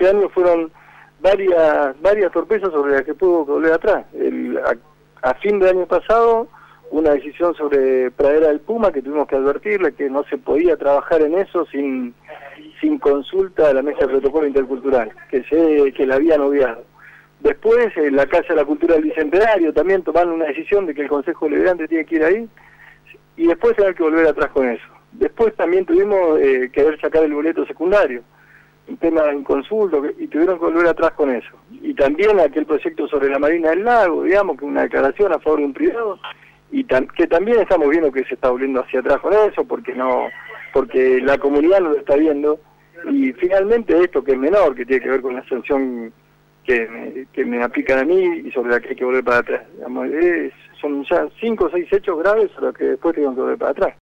este año fueron varias varias torpezas sobre las que pudo volver atrás. a, fin de año pasado, una decisión sobre Pradera del Puma que tuvimos que advertirle que no se podía trabajar en eso sin, sin consulta a la mesa de protocolo intercultural, que, se, que la habían obviado. Después, en la Casa de la Cultura del Bicentenario también tomaron una decisión de que el Consejo Deliberante tiene que ir ahí, y después hay que volver atrás con eso. Después también tuvimos eh, que ver sacar el boleto secundario, un tema inconsulto, y tuvieron que volver atrás con eso. Y también aquel proyecto sobre la Marina del Lago, digamos, que una declaración a favor de un privado, y que también estamos viendo que se está volviendo hacia atrás con eso, porque no porque la comunidad no lo está viendo, y finalmente esto que es menor, que tiene que ver con la sanción que me, que me aplican a mí y sobre la que hay que volver para atrás. son ya cinco o seis hechos graves a los que después tengo que volver para atrás.